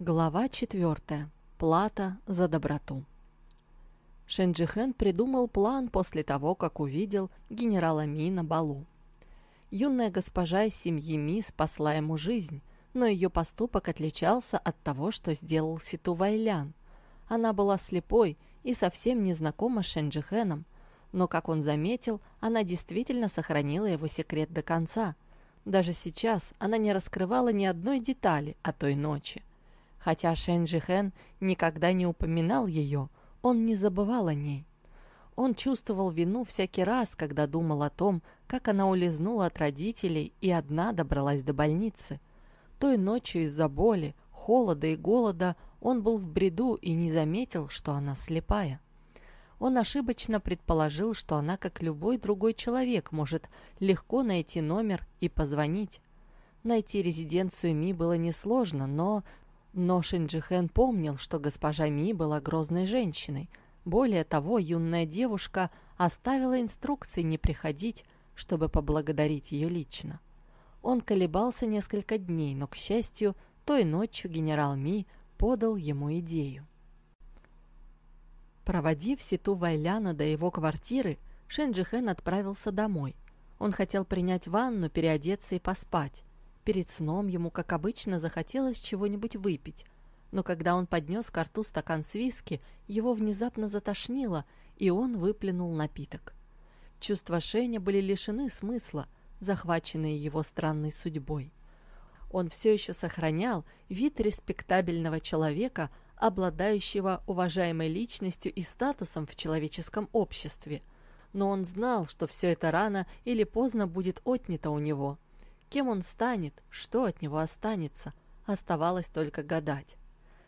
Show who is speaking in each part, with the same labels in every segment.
Speaker 1: Глава 4. Плата за доброту. Шенджихен придумал план после того, как увидел генерала Ми на балу. Юная госпожа из семьи Ми спасла ему жизнь, но ее поступок отличался от того, что сделал Ситу Вайлян. Она была слепой и совсем не знакома с Шенджихеном, но, как он заметил, она действительно сохранила его секрет до конца. Даже сейчас она не раскрывала ни одной детали о той ночи. Хотя Шэнджи Хэн никогда не упоминал ее, он не забывал о ней. Он чувствовал вину всякий раз, когда думал о том, как она улизнула от родителей и одна добралась до больницы. Той ночью из-за боли, холода и голода он был в бреду и не заметил, что она слепая. Он ошибочно предположил, что она, как любой другой человек, может легко найти номер и позвонить. Найти резиденцию Ми было несложно, но но Шинджихен помнил, что госпожа Ми была грозной женщиной. Более того, юная девушка оставила инструкции не приходить, чтобы поблагодарить ее лично. Он колебался несколько дней, но, к счастью, той ночью генерал Ми подал ему идею. Проводив Ситу Вайляна до его квартиры, Шенджихен отправился домой. Он хотел принять ванну, переодеться и поспать. Перед сном ему, как обычно, захотелось чего-нибудь выпить, но когда он поднес к рту стакан с виски, его внезапно затошнило, и он выплюнул напиток. Чувства Шеня были лишены смысла, захваченные его странной судьбой. Он все еще сохранял вид респектабельного человека, обладающего уважаемой личностью и статусом в человеческом обществе. Но он знал, что все это рано или поздно будет отнято у него – Кем он станет, что от него останется, оставалось только гадать.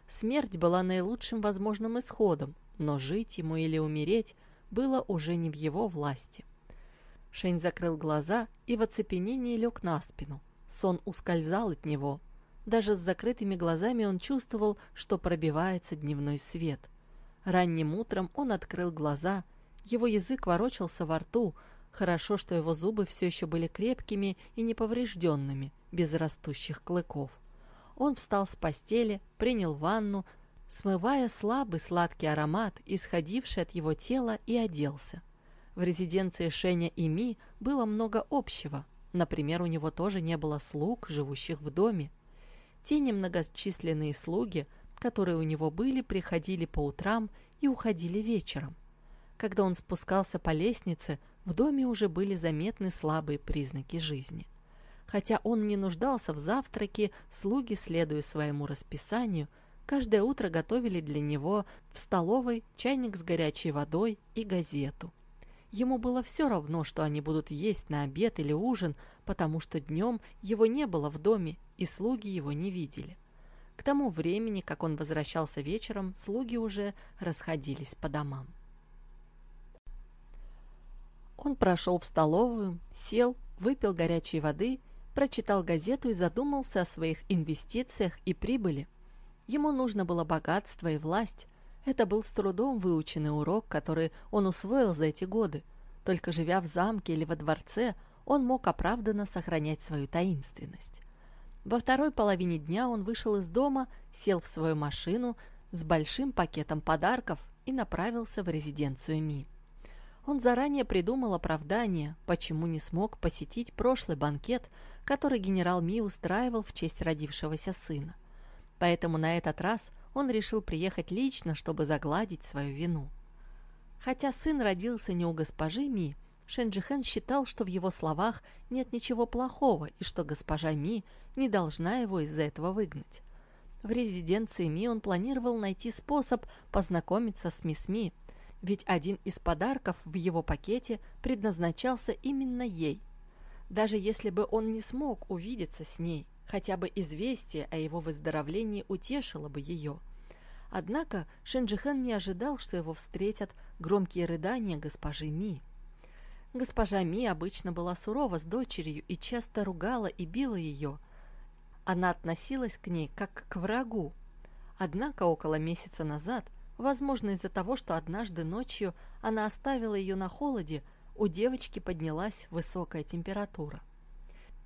Speaker 1: Смерть была наилучшим возможным исходом, но жить ему или умереть было уже не в его власти. Шень закрыл глаза и в оцепенении лег на спину. Сон ускользал от него. Даже с закрытыми глазами он чувствовал, что пробивается дневной свет. Ранним утром он открыл глаза, его язык ворочался во рту, Хорошо, что его зубы все еще были крепкими и неповрежденными, без растущих клыков. Он встал с постели, принял ванну, смывая слабый сладкий аромат, исходивший от его тела, и оделся. В резиденции Шеня и Ми было много общего. Например, у него тоже не было слуг, живущих в доме. Те немногочисленные слуги, которые у него были, приходили по утрам и уходили вечером. Когда он спускался по лестнице, в доме уже были заметны слабые признаки жизни. Хотя он не нуждался в завтраке, слуги, следуя своему расписанию, каждое утро готовили для него в столовой чайник с горячей водой и газету. Ему было все равно, что они будут есть на обед или ужин, потому что днем его не было в доме, и слуги его не видели. К тому времени, как он возвращался вечером, слуги уже расходились по домам. Он прошел в столовую, сел, выпил горячей воды, прочитал газету и задумался о своих инвестициях и прибыли. Ему нужно было богатство и власть. Это был с трудом выученный урок, который он усвоил за эти годы. Только живя в замке или во дворце, он мог оправданно сохранять свою таинственность. Во второй половине дня он вышел из дома, сел в свою машину с большим пакетом подарков и направился в резиденцию Ми. Он заранее придумал оправдание, почему не смог посетить прошлый банкет, который генерал Ми устраивал в честь родившегося сына. Поэтому на этот раз он решил приехать лично, чтобы загладить свою вину. Хотя сын родился не у госпожи Ми, Шенджихен считал, что в его словах нет ничего плохого и что госпожа Ми не должна его из-за этого выгнать. В резиденции Ми он планировал найти способ познакомиться с мисс Ми, ведь один из подарков в его пакете предназначался именно ей. Даже если бы он не смог увидеться с ней, хотя бы известие о его выздоровлении утешило бы ее. Однако Шенджихен не ожидал, что его встретят громкие рыдания госпожи Ми. Госпожа Ми обычно была сурова с дочерью и часто ругала и била ее. Она относилась к ней как к врагу. Однако около месяца назад Возможно, из-за того, что однажды ночью она оставила ее на холоде, у девочки поднялась высокая температура.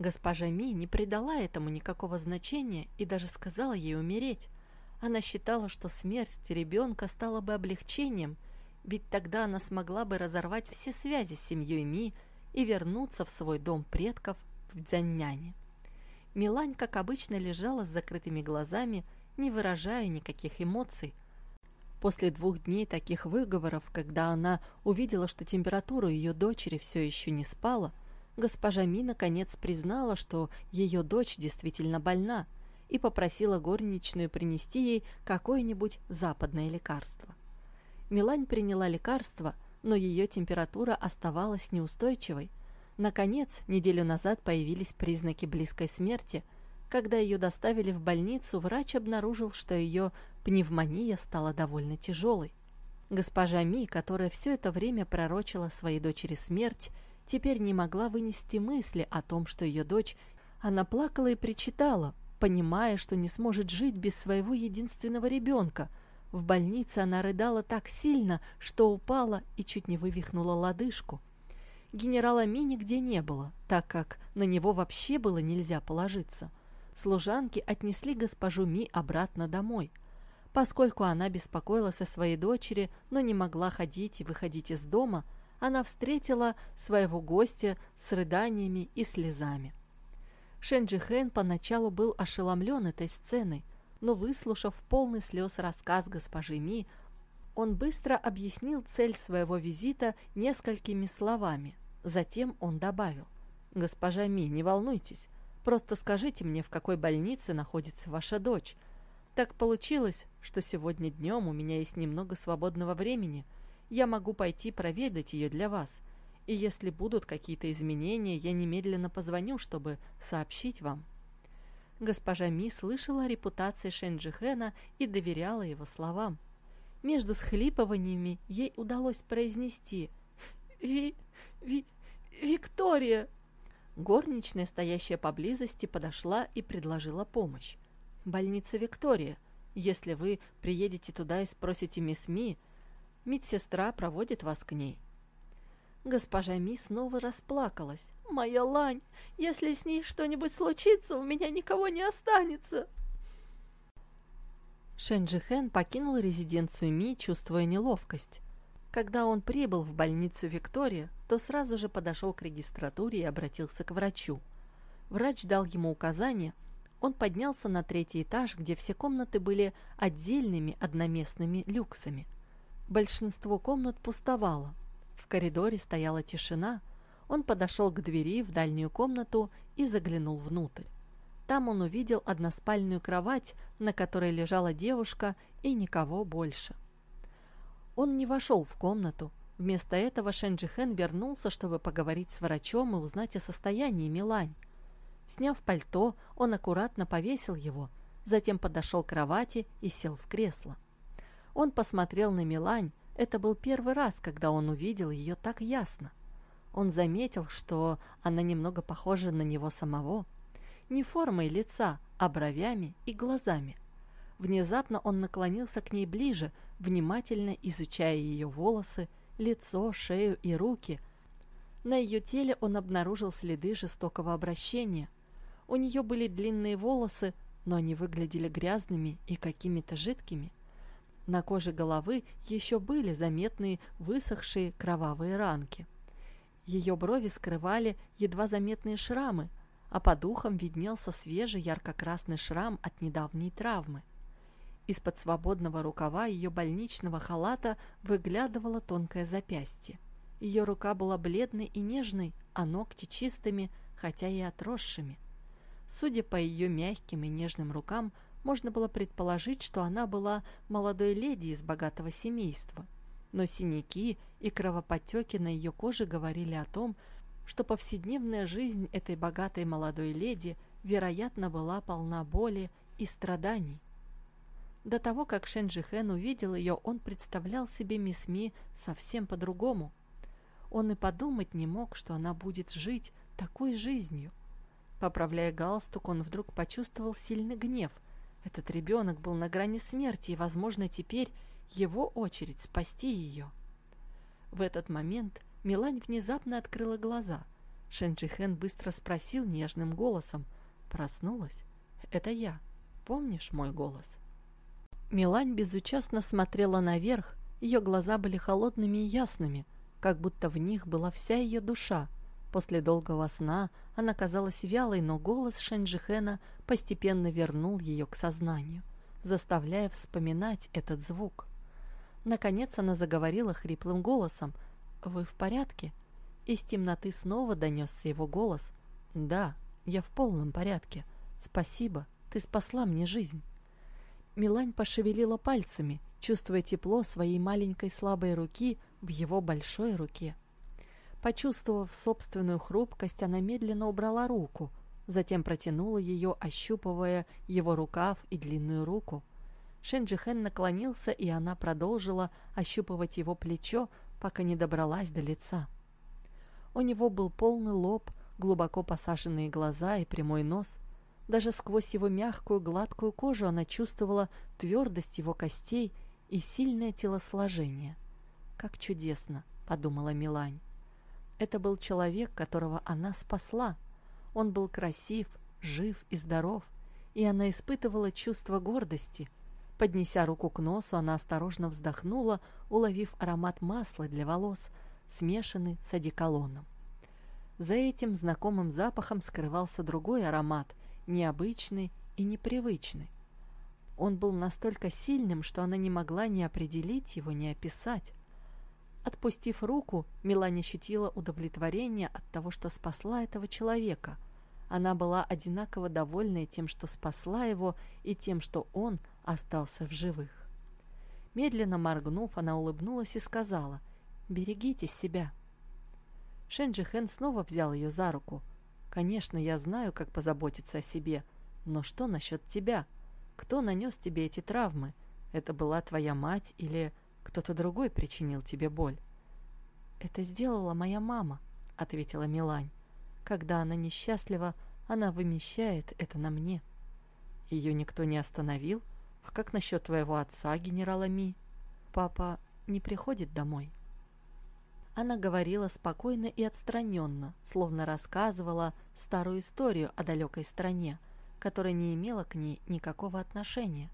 Speaker 1: Госпожа Ми не придала этому никакого значения и даже сказала ей умереть. Она считала, что смерть ребенка стала бы облегчением, ведь тогда она смогла бы разорвать все связи с семьей Ми и вернуться в свой дом предков в Дзянняне. Милань, как обычно, лежала с закрытыми глазами, не выражая никаких эмоций. После двух дней таких выговоров, когда она увидела, что температура ее дочери все еще не спала, госпожа Ми наконец признала, что ее дочь действительно больна, и попросила горничную принести ей какое-нибудь западное лекарство. Милань приняла лекарство, но ее температура оставалась неустойчивой. Наконец, неделю назад появились признаки близкой смерти. Когда ее доставили в больницу, врач обнаружил, что ее пневмония стала довольно тяжелой. Госпожа Ми, которая все это время пророчила своей дочери смерть, теперь не могла вынести мысли о том, что ее дочь... Она плакала и причитала, понимая, что не сможет жить без своего единственного ребенка. В больнице она рыдала так сильно, что упала и чуть не вывихнула лодыжку. Генерала Ми нигде не было, так как на него вообще было нельзя положиться. Служанки отнесли госпожу Ми обратно домой. Поскольку она беспокоилась о своей дочери, но не могла ходить и выходить из дома, она встретила своего гостя с рыданиями и слезами. Шенджи Хэн поначалу был ошеломлен этой сценой, но, выслушав полный слез рассказ госпожи Ми, он быстро объяснил цель своего визита несколькими словами. Затем он добавил, «Госпожа Ми, не волнуйтесь, просто скажите мне, в какой больнице находится ваша дочь. Так получилось, что сегодня днем у меня есть немного свободного времени – я могу пойти проведать ее для вас, и если будут какие-то изменения, я немедленно позвоню, чтобы сообщить вам». Госпожа Ми слышала о репутации Шенджихена и доверяла его словам. Между схлипываниями ей удалось произнести «Ви... Ви... Виктория!» Горничная, стоящая поблизости, подошла и предложила помощь. «Больница Виктория. Если вы приедете туда и спросите мисс Ми, Медсестра проводит вас к ней». Госпожа Ми снова расплакалась. «Моя лань! Если с ней что-нибудь случится, у меня никого не останется!» Шенджи Хэн покинул резиденцию Ми, чувствуя неловкость. Когда он прибыл в больницу Виктория, то сразу же подошел к регистратуре и обратился к врачу. Врач дал ему указание. Он поднялся на третий этаж, где все комнаты были отдельными одноместными люксами – Большинство комнат пустовало. В коридоре стояла тишина. Он подошел к двери в дальнюю комнату и заглянул внутрь. Там он увидел односпальную кровать, на которой лежала девушка, и никого больше. Он не вошел в комнату. Вместо этого Шенджихен вернулся, чтобы поговорить с врачом и узнать о состоянии Милань. Сняв пальто, он аккуратно повесил его, затем подошел к кровати и сел в кресло. Он посмотрел на Милань. Это был первый раз, когда он увидел ее так ясно. Он заметил, что она немного похожа на него самого. Не формой лица, а бровями и глазами. Внезапно он наклонился к ней ближе, внимательно изучая ее волосы, лицо, шею и руки. На ее теле он обнаружил следы жестокого обращения. У нее были длинные волосы, но они выглядели грязными и какими-то жидкими. На коже головы еще были заметные высохшие кровавые ранки. Ее брови скрывали едва заметные шрамы, а под ухом виднелся свежий ярко-красный шрам от недавней травмы. Из-под свободного рукава ее больничного халата выглядывало тонкое запястье. Ее рука была бледной и нежной, а ногти чистыми, хотя и отросшими. Судя по ее мягким и нежным рукам, можно было предположить, что она была молодой леди из богатого семейства. Но синяки и кровоподтеки на ее коже говорили о том, что повседневная жизнь этой богатой молодой леди, вероятно, была полна боли и страданий. До того, как Шенджи Хэн увидел ее, он представлял себе мисс Ми совсем по-другому. Он и подумать не мог, что она будет жить такой жизнью. Поправляя галстук, он вдруг почувствовал сильный гнев – этот ребенок был на грани смерти, и, возможно, теперь его очередь спасти ее. В этот момент Милань внезапно открыла глаза. Шенджихен быстро спросил нежным голосом. «Проснулась? Это я. Помнишь мой голос?» Милань безучастно смотрела наверх, ее глаза были холодными и ясными, как будто в них была вся ее душа. После долгого сна она казалась вялой, но голос Шенджихена постепенно вернул ее к сознанию, заставляя вспоминать этот звук. Наконец она заговорила хриплым голосом. «Вы в порядке?» Из темноты снова донесся его голос. «Да, я в полном порядке. Спасибо, ты спасла мне жизнь». Милань пошевелила пальцами, чувствуя тепло своей маленькой слабой руки в его большой руке. Почувствовав собственную хрупкость, она медленно убрала руку, затем протянула ее, ощупывая его рукав и длинную руку. Шенджихен наклонился, и она продолжила ощупывать его плечо, пока не добралась до лица. У него был полный лоб, глубоко посаженные глаза и прямой нос. Даже сквозь его мягкую гладкую кожу она чувствовала твердость его костей и сильное телосложение. «Как чудесно!» — подумала Милань. Это был человек, которого она спасла. Он был красив, жив и здоров, и она испытывала чувство гордости. Поднеся руку к носу, она осторожно вздохнула, уловив аромат масла для волос, смешанный с одеколоном. За этим знакомым запахом скрывался другой аромат, необычный и непривычный. Он был настолько сильным, что она не могла ни определить его, ни описать. Отпустив руку, Милане ощутила удовлетворение от того, что спасла этого человека. Она была одинаково довольна тем, что спасла его, и тем, что он остался в живых. Медленно моргнув, она улыбнулась и сказала «Берегите себя». Шенджи Хэн снова взял ее за руку. «Конечно, я знаю, как позаботиться о себе, но что насчет тебя?» Кто нанес тебе эти травмы? Это была твоя мать или кто-то другой причинил тебе боль?» «Это сделала моя мама», — ответила Милань. «Когда она несчастлива, она вымещает это на мне». «Ее никто не остановил? А как насчет твоего отца, генерала Ми? Папа не приходит домой?» Она говорила спокойно и отстраненно, словно рассказывала старую историю о далекой стране, которая не имела к ней никакого отношения.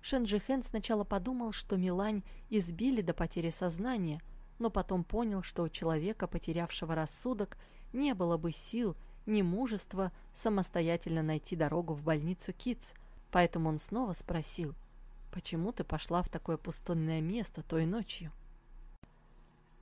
Speaker 1: Шенджихен сначала подумал, что Милань избили до потери сознания, но потом понял, что у человека, потерявшего рассудок, не было бы сил, ни мужества самостоятельно найти дорогу в больницу Китс, поэтому он снова спросил, «Почему ты пошла в такое пустынное место той ночью?»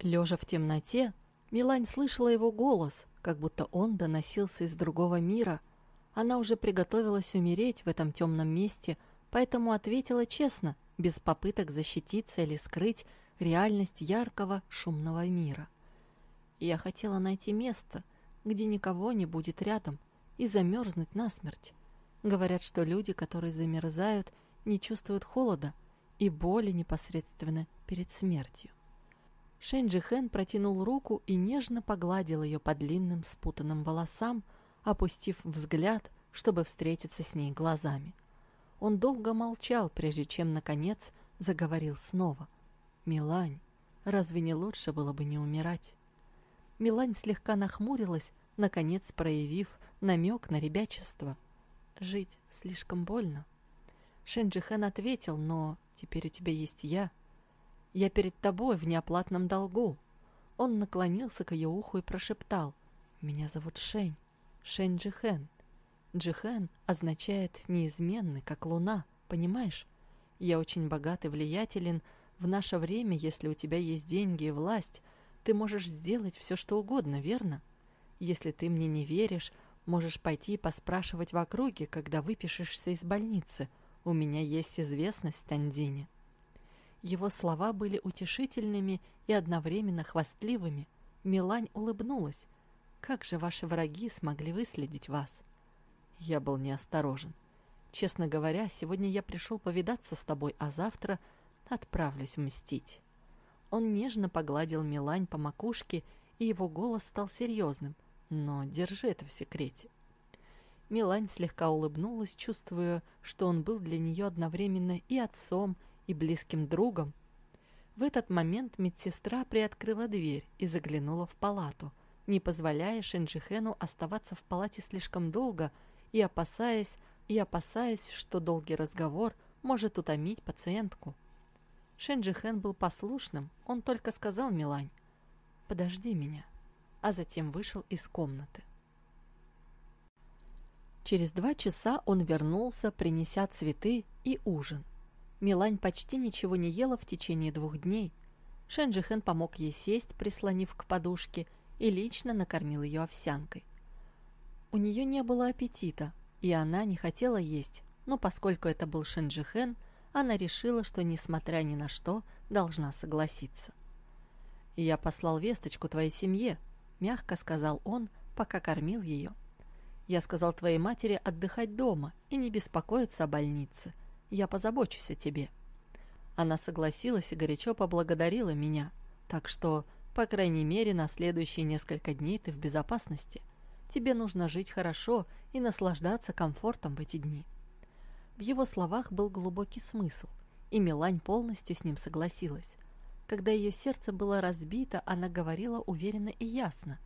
Speaker 1: Лежа в темноте, Милань слышала его голос, как будто он доносился из другого мира – она уже приготовилась умереть в этом темном месте, поэтому ответила честно, без попыток защититься или скрыть реальность яркого шумного мира. Я хотела найти место, где никого не будет рядом, и замерзнуть насмерть. Говорят, что люди, которые замерзают, не чувствуют холода и боли непосредственно перед смертью. Шэньджи Хэн протянул руку и нежно погладил ее по длинным спутанным волосам, опустив взгляд, чтобы встретиться с ней глазами. Он долго молчал, прежде чем, наконец, заговорил снова. «Милань, разве не лучше было бы не умирать?» Милань слегка нахмурилась, наконец проявив намек на ребячество. «Жить слишком больно». Шенджихэн ответил, «Но теперь у тебя есть я. Я перед тобой в неоплатном долгу». Он наклонился к ее уху и прошептал, «Меня зовут Шень. Шэнь Джихэн. Джихэн означает «неизменный, как луна», понимаешь? Я очень богат и влиятелен. В наше время, если у тебя есть деньги и власть, ты можешь сделать все, что угодно, верно? Если ты мне не веришь, можешь пойти и поспрашивать в округе, когда выпишешься из больницы. У меня есть известность в Тандине». Его слова были утешительными и одновременно хвастливыми. Милань улыбнулась. Как же ваши враги смогли выследить вас? Я был неосторожен. Честно говоря, сегодня я пришел повидаться с тобой, а завтра отправлюсь мстить. Он нежно погладил Милань по макушке, и его голос стал серьезным. Но держи это в секрете. Милань слегка улыбнулась, чувствуя, что он был для нее одновременно и отцом, и близким другом. В этот момент медсестра приоткрыла дверь и заглянула в палату – не позволяя Шенджихену оставаться в палате слишком долго и опасаясь, и опасаясь, что долгий разговор может утомить пациентку. Шенджихен был послушным, он только сказал Милань «Подожди меня», а затем вышел из комнаты. Через два часа он вернулся, принеся цветы и ужин. Милань почти ничего не ела в течение двух дней. Шенджихен помог ей сесть, прислонив к подушке, и лично накормил ее овсянкой. У нее не было аппетита, и она не хотела есть, но поскольку это был Шенджихен, она решила, что, несмотря ни на что, должна согласиться. «Я послал весточку твоей семье», — мягко сказал он, пока кормил ее. «Я сказал твоей матери отдыхать дома и не беспокоиться о больнице. Я позабочусь о тебе». Она согласилась и горячо поблагодарила меня, так что, по крайней мере, на следующие несколько дней ты в безопасности. Тебе нужно жить хорошо и наслаждаться комфортом в эти дни. В его словах был глубокий смысл, и Милань полностью с ним согласилась. Когда ее сердце было разбито, она говорила уверенно и ясно.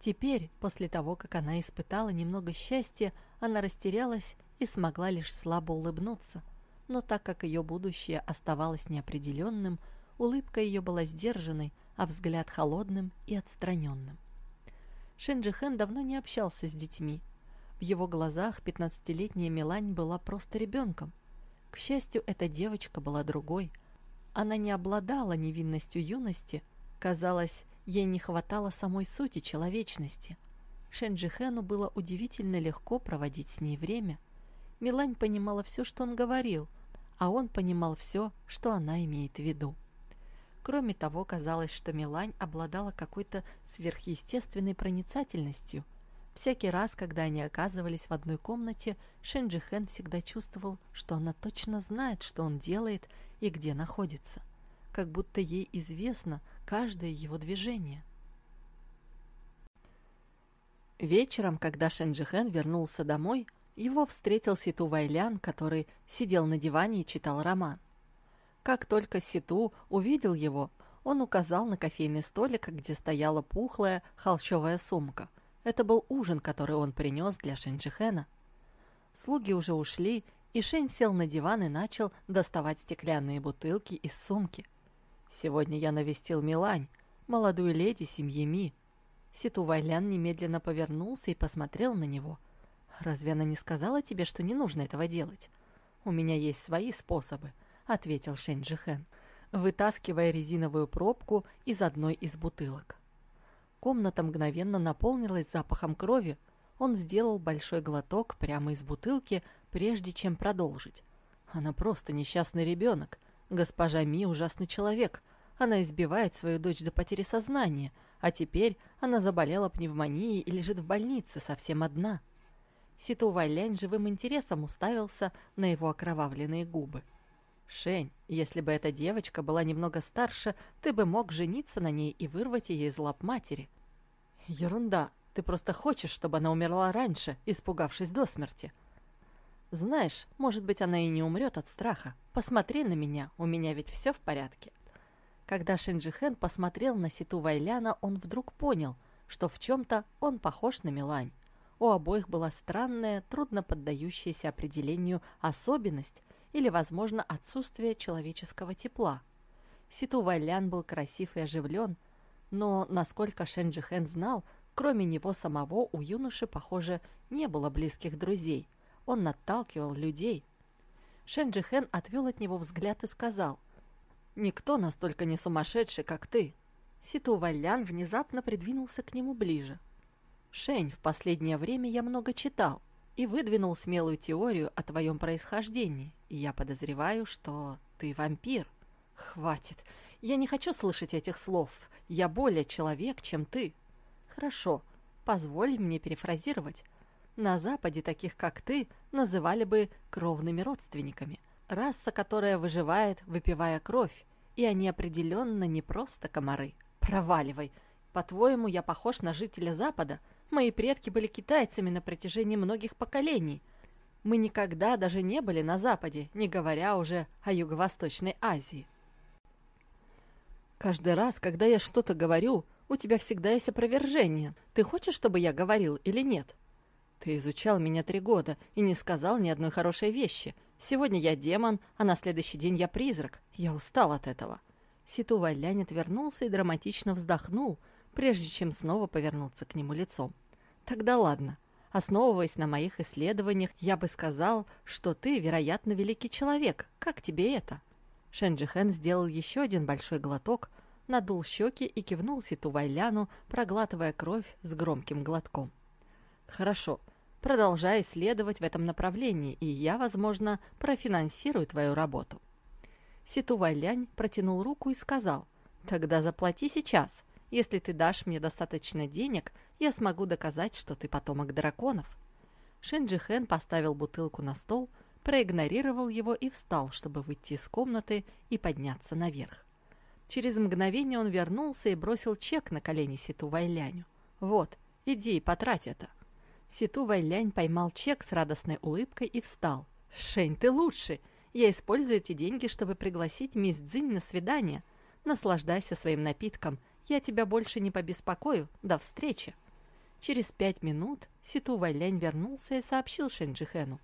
Speaker 1: Теперь, после того, как она испытала немного счастья, она растерялась и смогла лишь слабо улыбнуться. Но так как ее будущее оставалось неопределенным, улыбка ее была сдержанной, а взгляд холодным и отстраненным. Шенджихен давно не общался с детьми. В его глазах пятнадцатилетняя Милань была просто ребенком. К счастью, эта девочка была другой. Она не обладала невинностью юности. Казалось, ей не хватало самой сути человечности. Шенджихену было удивительно легко проводить с ней время. Милань понимала все, что он говорил, а он понимал все, что она имеет в виду. Кроме того, казалось, что Милань обладала какой-то сверхъестественной проницательностью. Всякий раз, когда они оказывались в одной комнате, Шенджи Хэн всегда чувствовал, что она точно знает, что он делает и где находится. Как будто ей известно каждое его движение. Вечером, когда Шенджи Хэн вернулся домой, его встретил Ситу Вайлян, который сидел на диване и читал роман. Как только Ситу увидел его, он указал на кофейный столик, где стояла пухлая холщовая сумка. Это был ужин, который он принес для Шенджихена. Слуги уже ушли, и Шень сел на диван и начал доставать стеклянные бутылки из сумки. «Сегодня я навестил Милань, молодую леди семьи Ми». Ситу Вайлян немедленно повернулся и посмотрел на него. «Разве она не сказала тебе, что не нужно этого делать? У меня есть свои способы ответил Шэнь Джихэн, вытаскивая резиновую пробку из одной из бутылок. Комната мгновенно наполнилась запахом крови. Он сделал большой глоток прямо из бутылки, прежде чем продолжить. Она просто несчастный ребенок. Госпожа Ми ужасный человек. Она избивает свою дочь до потери сознания, а теперь она заболела пневмонией и лежит в больнице совсем одна. Ситу Вайлянь живым интересом уставился на его окровавленные губы. «Шень, если бы эта девочка была немного старше, ты бы мог жениться на ней и вырвать ее из лап матери». «Ерунда. Ты просто хочешь, чтобы она умерла раньше, испугавшись до смерти». «Знаешь, может быть, она и не умрет от страха. Посмотри на меня, у меня ведь все в порядке». Когда Шинджихен посмотрел на Ситу Вайляна, он вдруг понял, что в чем-то он похож на Милань. У обоих была странная, трудно поддающаяся определению особенность, или, возможно, отсутствие человеческого тепла. Ситу Вайлян был красив и оживлен, но, насколько Шенджи Хэн знал, кроме него самого у юноши, похоже, не было близких друзей. Он наталкивал людей. Шенджи Хэн отвел от него взгляд и сказал, «Никто настолько не сумасшедший, как ты». Ситу Вайлян внезапно придвинулся к нему ближе. «Шень, в последнее время я много читал и выдвинул смелую теорию о твоем происхождении. И я подозреваю, что ты вампир. Хватит. Я не хочу слышать этих слов. Я более человек, чем ты. Хорошо. Позволь мне перефразировать. На Западе таких, как ты, называли бы кровными родственниками. Раса, которая выживает, выпивая кровь. И они определенно не просто комары. Проваливай. По-твоему, я похож на жителя Запада? Мои предки были китайцами на протяжении многих поколений. Мы никогда даже не были на Западе, не говоря уже о Юго-Восточной Азии. Каждый раз, когда я что-то говорю, у тебя всегда есть опровержение. Ты хочешь, чтобы я говорил или нет? Ты изучал меня три года и не сказал ни одной хорошей вещи. Сегодня я демон, а на следующий день я призрак. Я устал от этого». Ситу Вайлянь отвернулся и драматично вздохнул, прежде чем снова повернуться к нему лицом. «Тогда ладно. Основываясь на моих исследованиях, я бы сказал, что ты, вероятно, великий человек. Как тебе это?» Шенджихен сделал еще один большой глоток, надул щеки и кивнул Ситу Вайляну, проглатывая кровь с громким глотком. «Хорошо. Продолжай исследовать в этом направлении, и я, возможно, профинансирую твою работу». Ситу Вайлянь протянул руку и сказал, «Тогда заплати сейчас. Если ты дашь мне достаточно денег, я смогу доказать, что ты потомок драконов». Шенджи Хэн поставил бутылку на стол, проигнорировал его и встал, чтобы выйти из комнаты и подняться наверх. Через мгновение он вернулся и бросил чек на колени Ситу Вайляню. «Вот, иди и потрать это». Ситу Вайлянь поймал чек с радостной улыбкой и встал. «Шень, ты лучший! Я использую эти деньги, чтобы пригласить мисс Цзинь на свидание. Наслаждайся своим напитком. Я тебя больше не побеспокою. До встречи!» Через пять минут Ситу Вайлянь вернулся и сообщил Шэнь Джихэну.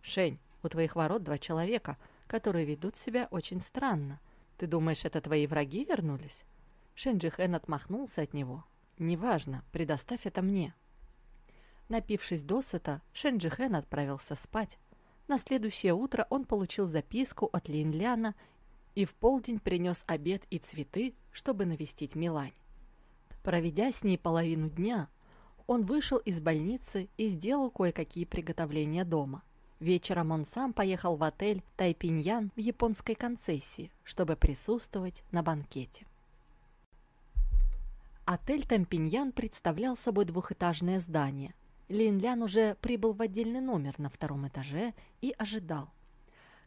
Speaker 1: «Шень, у твоих ворот два человека, которые ведут себя очень странно. Ты думаешь, это твои враги вернулись?» Шэнь Джихэн отмахнулся от него. «Неважно, предоставь это мне». Напившись досыта, Шэнь Джихэн отправился спать. На следующее утро он получил записку от Линляна и в полдень принес обед и цветы, чтобы навестить Милань. Проведя с ней половину дня, он вышел из больницы и сделал кое-какие приготовления дома. Вечером он сам поехал в отель Тайпиньян в японской концессии, чтобы присутствовать на банкете. Отель Тампиньян представлял собой двухэтажное здание – Лин Лян уже прибыл в отдельный номер на втором этаже и ожидал.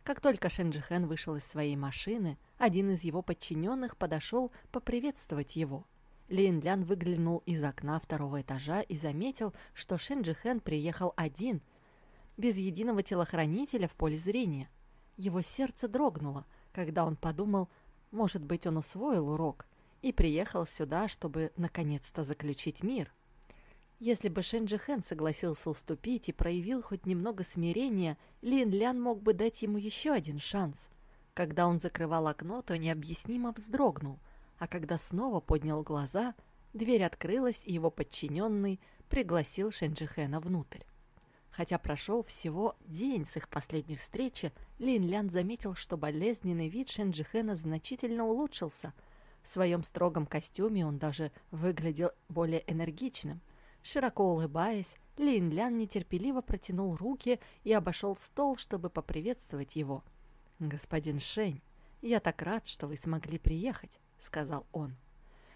Speaker 1: Как только Шенджихен вышел из своей машины, один из его подчиненных подошел поприветствовать его. Лин Лян выглянул из окна второго этажа и заметил, что Шенджихен приехал один, без единого телохранителя в поле зрения. Его сердце дрогнуло, когда он подумал, может быть, он усвоил урок и приехал сюда, чтобы наконец-то заключить мир. Если бы Шенджи Хэн согласился уступить и проявил хоть немного смирения, Лин Лян мог бы дать ему еще один шанс. Когда он закрывал окно, то необъяснимо вздрогнул, а когда снова поднял глаза, дверь открылась, и его подчиненный пригласил Шенджи Хэна внутрь. Хотя прошел всего день с их последней встречи, Лин Лян заметил, что болезненный вид Шенджи Хэна значительно улучшился. В своем строгом костюме он даже выглядел более энергичным. Широко улыбаясь, Лин Лян нетерпеливо протянул руки и обошел стол, чтобы поприветствовать его. «Господин Шень, я так рад, что вы смогли приехать», — сказал он.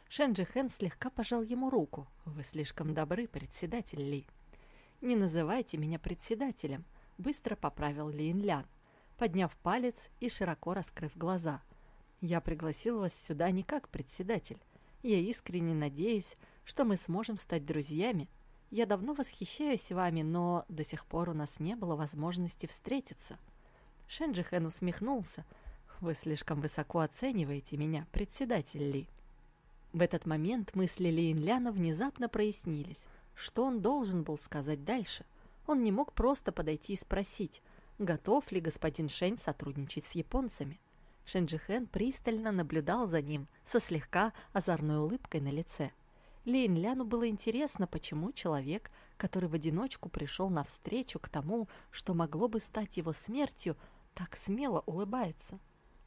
Speaker 1: Шэн Хэн слегка пожал ему руку. «Вы слишком добры, председатель Ли». «Не называйте меня председателем», — быстро поправил Лин Лян, подняв палец и широко раскрыв глаза. «Я пригласил вас сюда не как председатель. Я искренне надеюсь, что мы сможем стать друзьями. Я давно восхищаюсь вами, но до сих пор у нас не было возможности встретиться». Шенджихен усмехнулся. «Вы слишком высоко оцениваете меня, председатель Ли». В этот момент мысли Ли Инляна внезапно прояснились. Что он должен был сказать дальше? Он не мог просто подойти и спросить, готов ли господин Шень сотрудничать с японцами. Шенджихен пристально наблюдал за ним со слегка озорной улыбкой на лице – Лин Ляну было интересно, почему человек, который в одиночку пришел навстречу к тому, что могло бы стать его смертью, так смело улыбается.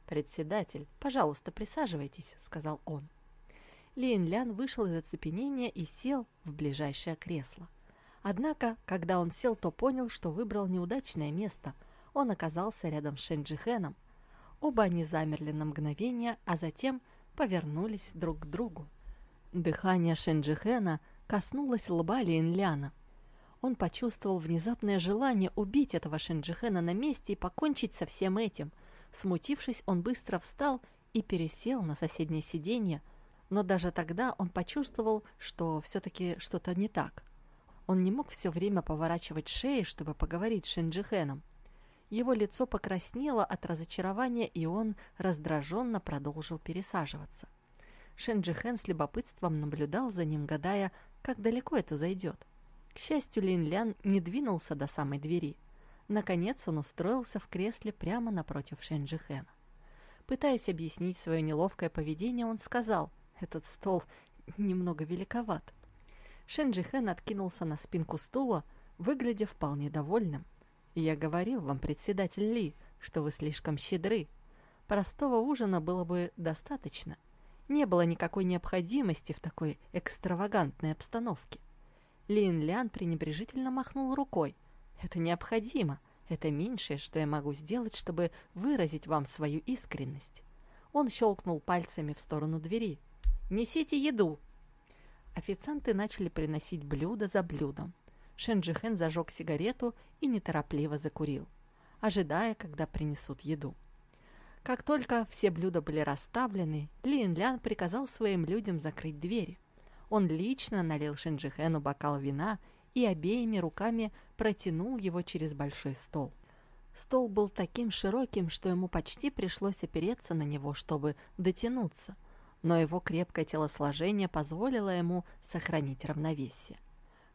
Speaker 1: «Председатель, пожалуйста, присаживайтесь», — сказал он. Лин Лян вышел из оцепенения и сел в ближайшее кресло. Однако, когда он сел, то понял, что выбрал неудачное место. Он оказался рядом с Шенджихеном. Оба они замерли на мгновение, а затем повернулись друг к другу. Дыхание Шенджихена коснулось лба Линляна. Он почувствовал внезапное желание убить этого Шенджихена на месте и покончить со всем этим. Смутившись, он быстро встал и пересел на соседнее сиденье, но даже тогда он почувствовал, что все-таки что-то не так. Он не мог все время поворачивать шеи, чтобы поговорить с Шенджихеном. Его лицо покраснело от разочарования, и он раздраженно продолжил пересаживаться. Шенджи Хэн с любопытством наблюдал за ним, гадая, как далеко это зайдет. К счастью, Лин Лян не двинулся до самой двери. Наконец он устроился в кресле прямо напротив Шенджихена. Пытаясь объяснить свое неловкое поведение, он сказал, «Этот стол немного великоват». Шенджихен откинулся на спинку стула, выглядя вполне довольным. «Я говорил вам, председатель Ли, что вы слишком щедры. Простого ужина было бы достаточно. Не было никакой необходимости в такой экстравагантной обстановке. Лин Лян пренебрежительно махнул рукой. «Это необходимо. Это меньшее, что я могу сделать, чтобы выразить вам свою искренность». Он щелкнул пальцами в сторону двери. «Несите еду!» Официанты начали приносить блюдо за блюдом. Шенджихен зажег сигарету и неторопливо закурил, ожидая, когда принесут еду. Как только все блюда были расставлены, Лин Лян приказал своим людям закрыть двери. Он лично налил Шинджихену бокал вина и обеими руками протянул его через большой стол. Стол был таким широким, что ему почти пришлось опереться на него, чтобы дотянуться, но его крепкое телосложение позволило ему сохранить равновесие.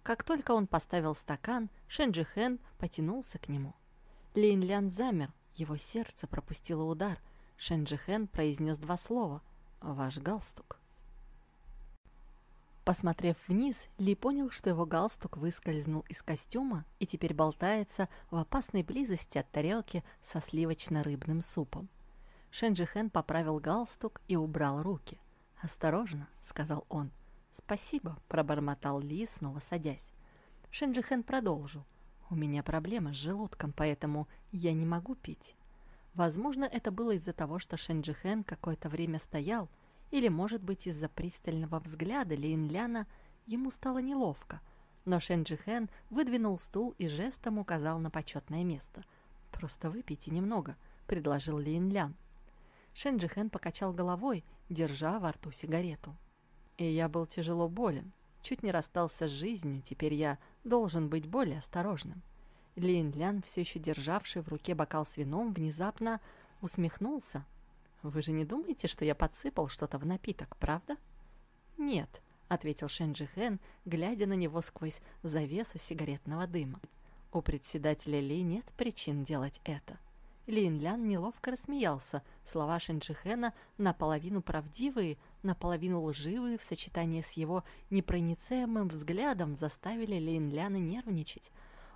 Speaker 1: Как только он поставил стакан, Шенджихен потянулся к нему. Лин Лян замер, его сердце пропустило удар. Шенджихен произнес два слова «Ваш галстук». Посмотрев вниз, Ли понял, что его галстук выскользнул из костюма и теперь болтается в опасной близости от тарелки со сливочно-рыбным супом. Шенджихен поправил галстук и убрал руки. «Осторожно», — сказал он. «Спасибо», — пробормотал Ли, снова садясь. Шенджихен продолжил. «У меня проблемы с желудком, поэтому я не могу пить». Возможно, это было из-за того, что Шенджихен какое-то время стоял, — или, может быть, из-за пристального взгляда Линляна ему стало неловко. Но Шенджихен выдвинул стул и жестом указал на почетное место. «Просто выпейте немного», — предложил Линлян. Шенджихен покачал головой, держа во рту сигарету. «И я был тяжело болен. Чуть не расстался с жизнью, теперь я должен быть более осторожным». Лин Лян, все еще державший в руке бокал с вином, внезапно усмехнулся, «Вы же не думаете, что я подсыпал что-то в напиток, правда?» «Нет», — ответил Шенджи Хэн, глядя на него сквозь завесу сигаретного дыма. «У председателя Ли нет причин делать это». Лин Лян неловко рассмеялся. Слова Шенджи Хэна наполовину правдивые, наполовину лживые в сочетании с его непроницаемым взглядом заставили Лин Ляна нервничать.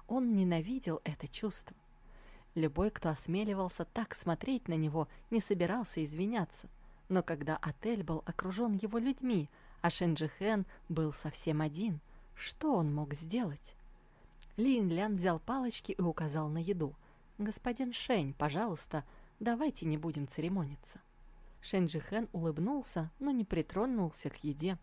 Speaker 1: Он ненавидел это чувство. Любой, кто осмеливался так смотреть на него, не собирался извиняться. Но когда отель был окружен его людьми, а Шенджихен был совсем один, что он мог сделать? Лин Лян взял палочки и указал на еду. «Господин Шень, пожалуйста, давайте не будем церемониться». Шенджихен улыбнулся, но не притронулся к еде.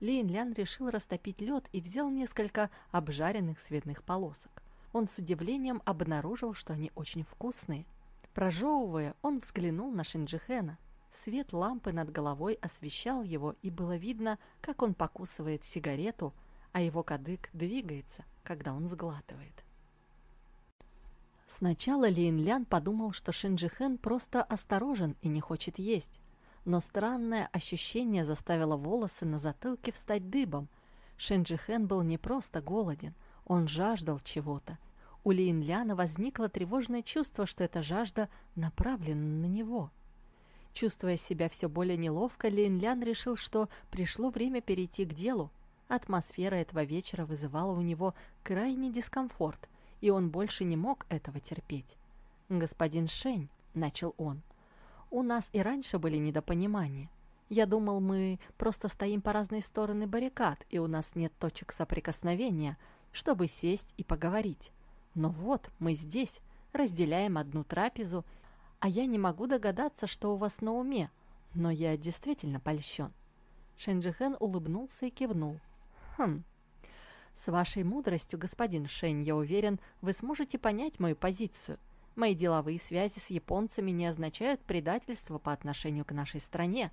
Speaker 1: Лин Лян решил растопить лед и взял несколько обжаренных свиных полосок он с удивлением обнаружил, что они очень вкусные. Прожевывая, он взглянул на Шинджихена. Свет лампы над головой освещал его, и было видно, как он покусывает сигарету, а его кадык двигается, когда он сглатывает. Сначала Лин Лян подумал, что Шинджихен просто осторожен и не хочет есть. Но странное ощущение заставило волосы на затылке встать дыбом. Шинджихен был не просто голоден – он жаждал чего-то. У Линляна возникло тревожное чувство, что эта жажда направлена на него. Чувствуя себя все более неловко, Линлян решил, что пришло время перейти к делу. Атмосфера этого вечера вызывала у него крайний дискомфорт, и он больше не мог этого терпеть. «Господин Шень», — начал он, — «у нас и раньше были недопонимания. Я думал, мы просто стоим по разные стороны баррикад, и у нас нет точек соприкосновения, чтобы сесть и поговорить. Но вот мы здесь, разделяем одну трапезу, а я не могу догадаться, что у вас на уме, но я действительно польщен. Шенджихен улыбнулся и кивнул. «Хм, с вашей мудростью, господин Шень, я уверен, вы сможете понять мою позицию. Мои деловые связи с японцами не означают предательство по отношению к нашей стране,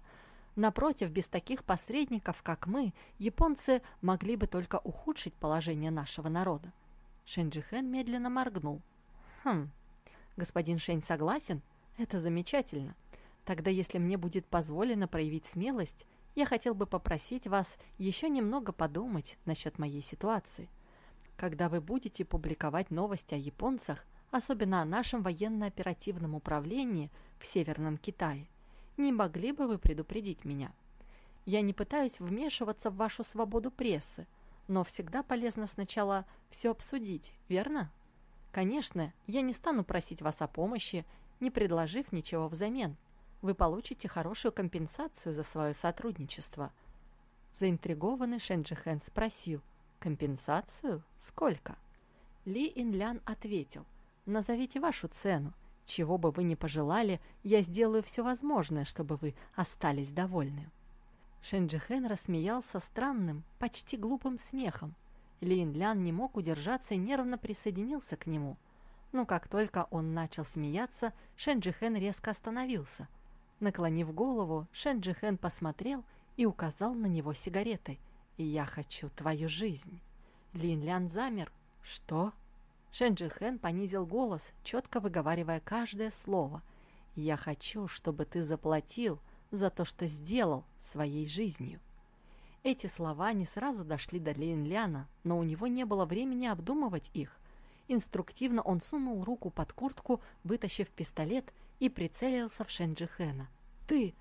Speaker 1: Напротив, без таких посредников, как мы, японцы могли бы только ухудшить положение нашего народа. Шенджихен медленно моргнул. «Хм, господин Шень согласен? Это замечательно. Тогда, если мне будет позволено проявить смелость, я хотел бы попросить вас еще немного подумать насчет моей ситуации. когда вы будете публиковать новости о японцах, особенно о нашем военно-оперативном управлении в Северном Китае, не могли бы вы предупредить меня? Я не пытаюсь вмешиваться в вашу свободу прессы, но всегда полезно сначала все обсудить, верно? Конечно, я не стану просить вас о помощи, не предложив ничего взамен. Вы получите хорошую компенсацию за свое сотрудничество. Заинтригованный Шенджихен спросил, компенсацию? Сколько? Ли Инлян ответил, назовите вашу цену. Чего бы вы ни пожелали, я сделаю все возможное, чтобы вы остались довольны. Шенджихен рассмеялся странным, почти глупым смехом. Лин Лян не мог удержаться и нервно присоединился к нему. Но как только он начал смеяться, Шенджихен резко остановился. Наклонив голову, Шенджихен посмотрел и указал на него сигаретой. «Я хочу твою жизнь». Лин Лян замер. «Что?» Шенджихен понизил голос, четко выговаривая каждое слово. «Я хочу, чтобы ты заплатил за то, что сделал своей жизнью. Эти слова не сразу дошли до Линляна, но у него не было времени обдумывать их. Инструктивно он сунул руку под куртку, вытащив пистолет и прицелился в Шенджихена. «Ты!»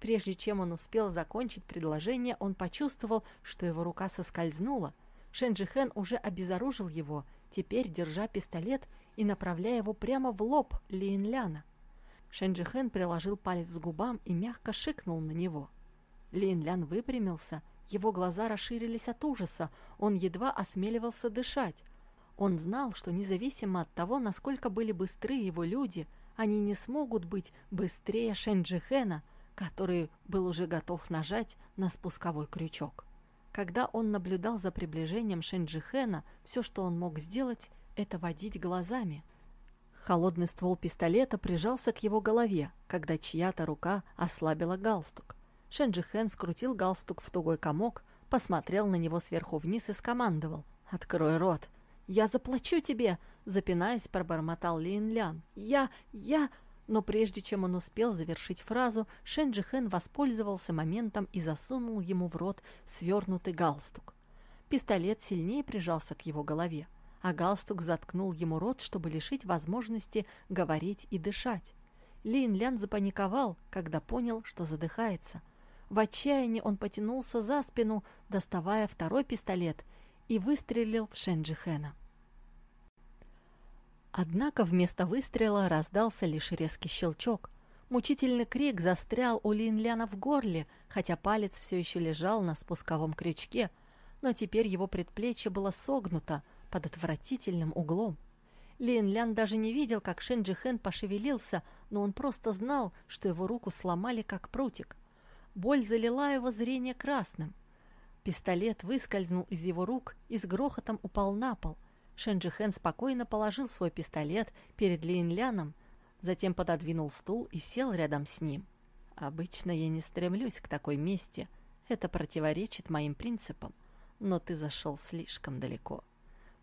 Speaker 1: Прежде чем он успел закончить предложение, он почувствовал, что его рука соскользнула. Шенджихен уже обезоружил его, теперь держа пистолет и направляя его прямо в лоб Линляна. Шенджихен приложил палец к губам и мягко шикнул на него. Лин Лян выпрямился, его глаза расширились от ужаса, он едва осмеливался дышать. Он знал, что независимо от того, насколько были быстры его люди, они не смогут быть быстрее Шенджихена, который был уже готов нажать на спусковой крючок. Когда он наблюдал за приближением Шенджихена, все, что он мог сделать, это водить глазами – Холодный ствол пистолета прижался к его голове, когда чья-то рука ослабила галстук. Шенджи Хэн скрутил галстук в тугой комок, посмотрел на него сверху вниз и скомандовал. «Открой рот!» «Я заплачу тебе!» Запинаясь, пробормотал Лин Лян. «Я... я...» Но прежде чем он успел завершить фразу, Шенджи Хэн воспользовался моментом и засунул ему в рот свернутый галстук. Пистолет сильнее прижался к его голове а галстук заткнул ему рот, чтобы лишить возможности говорить и дышать. Лин Лян запаниковал, когда понял, что задыхается. В отчаянии он потянулся за спину, доставая второй пистолет, и выстрелил в Шенджи Хэна. Однако вместо выстрела раздался лишь резкий щелчок. Мучительный крик застрял у Лин Ляна в горле, хотя палец все еще лежал на спусковом крючке, но теперь его предплечье было согнуто, под отвратительным углом. Лин Лян даже не видел, как Шенджи Хэн пошевелился, но он просто знал, что его руку сломали как прутик. Боль залила его зрение красным. Пистолет выскользнул из его рук и с грохотом упал на пол. Шенджи Хэн спокойно положил свой пистолет перед Лин Ляном, затем пододвинул стул и сел рядом с ним. «Обычно я не стремлюсь к такой мести. Это противоречит моим принципам. Но ты зашел слишком далеко».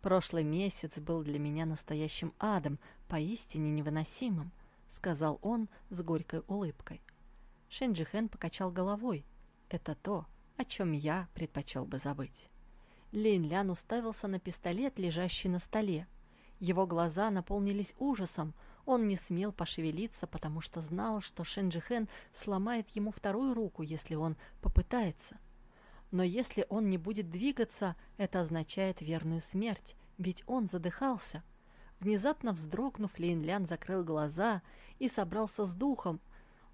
Speaker 1: Прошлый месяц был для меня настоящим адом, поистине невыносимым, сказал он с горькой улыбкой. Шенджихен покачал головой. Это то, о чем я предпочел бы забыть. Лин Лян уставился на пистолет, лежащий на столе. Его глаза наполнились ужасом. Он не смел пошевелиться, потому что знал, что Шенджихен сломает ему вторую руку, если он попытается. Но если он не будет двигаться, это означает верную смерть, ведь он задыхался. Внезапно вздрогнув, Лейнлян закрыл глаза и собрался с духом,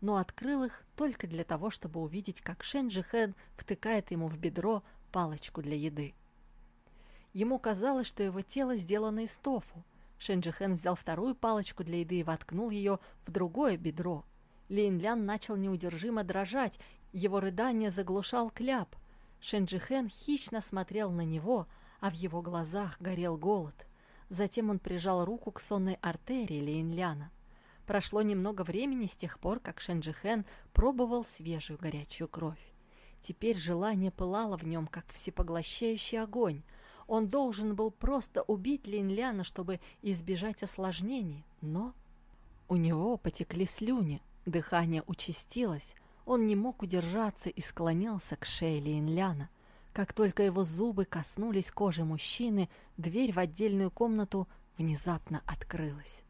Speaker 1: но открыл их только для того, чтобы увидеть, как Шенджи Хэн втыкает ему в бедро палочку для еды. Ему казалось, что его тело сделано из тофу. Шенджи Хэн взял вторую палочку для еды и воткнул ее в другое бедро. Лейнлян начал неудержимо дрожать, его рыдание заглушал кляп. Шенджихен хищно смотрел на него, а в его глазах горел голод. Затем он прижал руку к сонной артерии Лейнляна. Прошло немного времени с тех пор, как Шенджихен пробовал свежую горячую кровь. Теперь желание пылало в нем, как всепоглощающий огонь. Он должен был просто убить Линляна, чтобы избежать осложнений, но... У него потекли слюни, дыхание участилось, он не мог удержаться и склонился к шее Лейнляна. Как только его зубы коснулись кожи мужчины, дверь в отдельную комнату внезапно открылась.